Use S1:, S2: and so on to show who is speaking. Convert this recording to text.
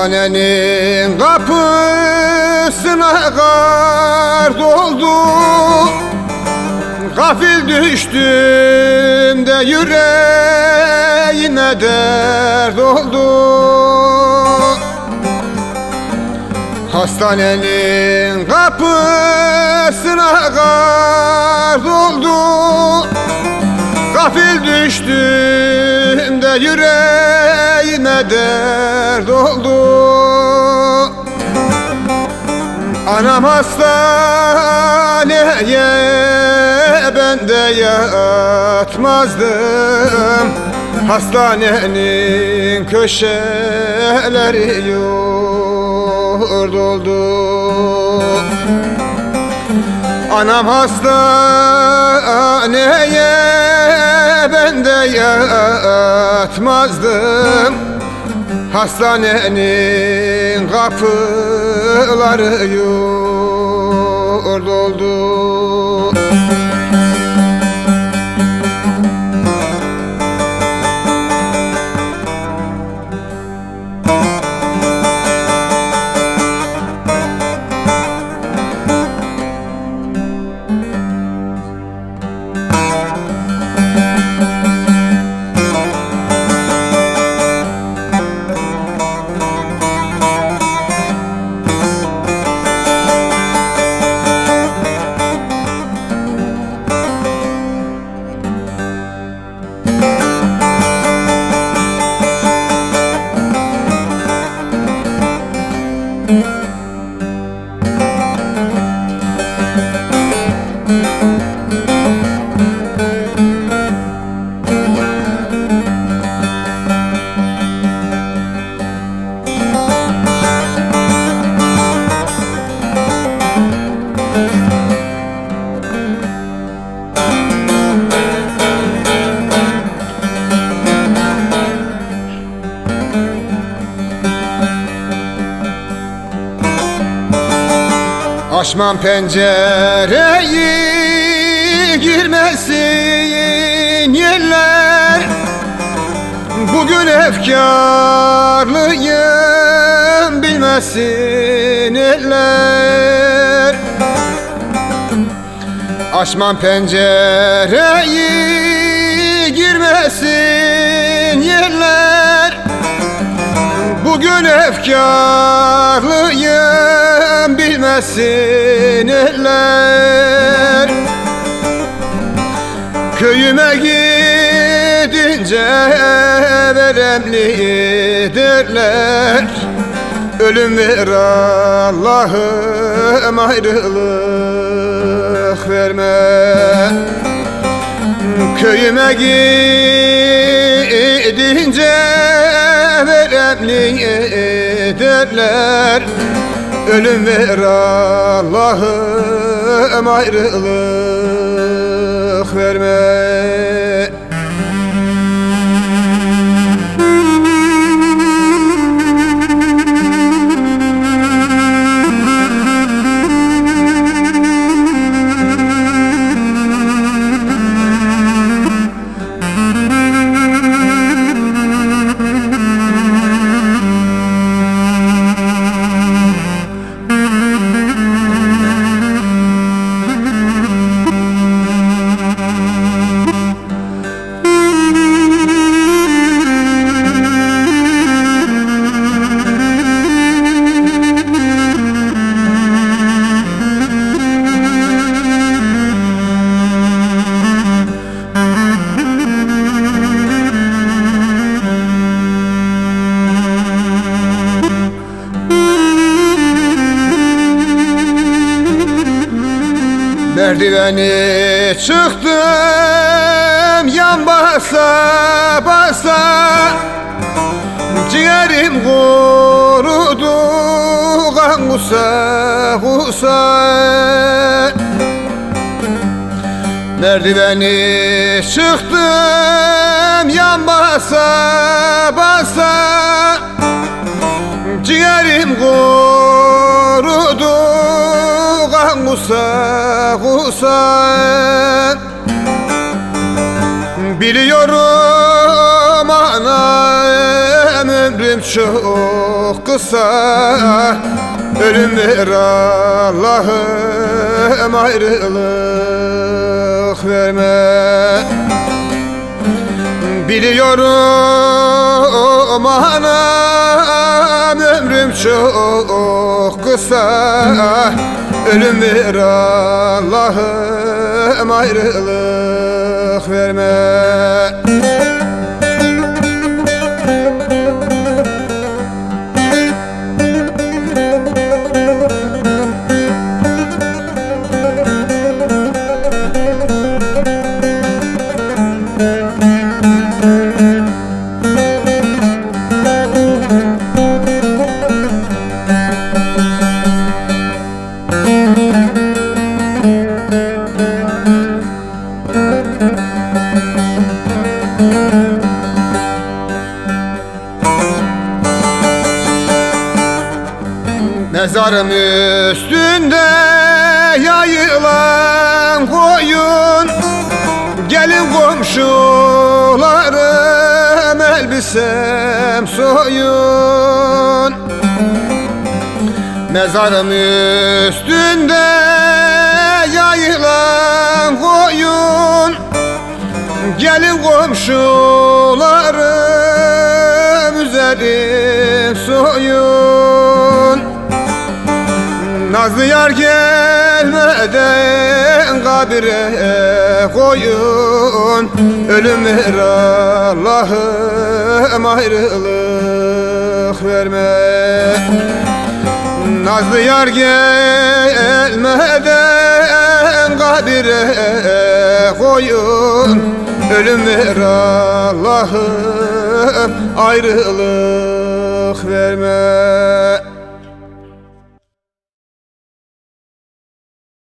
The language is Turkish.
S1: Hastanenin kapısına kar doldu. Gafil düştüm de yüreğime dert oldu. Hastanenin kapısına kar doldu. Gafil düştüm de yüreğime dert Anam hastaneye ben de yatmazdım. Hastanenin köşeleri yurt oldu. Anam hastaneye ben de yatmazdım Hastanenin kapıları yurt oldu Açmam pencereyi girmesin yerler. Bugün efkarlıyım bilmesin eller. Açmam pencereyi girmesin yerler Bugün efkarlıyım bilmesin eller. Köyüme gidince veremli derler Ölüm ver Allah'ım ayrılık verme. Köyüme gidince veremli derler Ölüm ver Allah'ım ayrılık verme Merdiveni çıktım yan basa basa Ciğerim kurudu kan kusa kusa Merdiveni çıktım yan basa basa Ciğerim kurudu kan kusa kusa Biliyorum anam ömrüm çok kısa. Ölüm ver Allah'ım ayrılık verme. Biliyorum anam ömrüm çok kısa Ölüm ver Allah'ım ayrılık verme Mezarım üstünde yayılan koyun. Gelin komşularım elbisem soyun. Mezarım üstünde yayılan koyun. Gelin komşularım kabire koyun. Ölüm ver Allah'ım ayrılık verme. Nazlı yar gelmeden kabire koyun. Ölüm ver Allah'ım ayrılık verme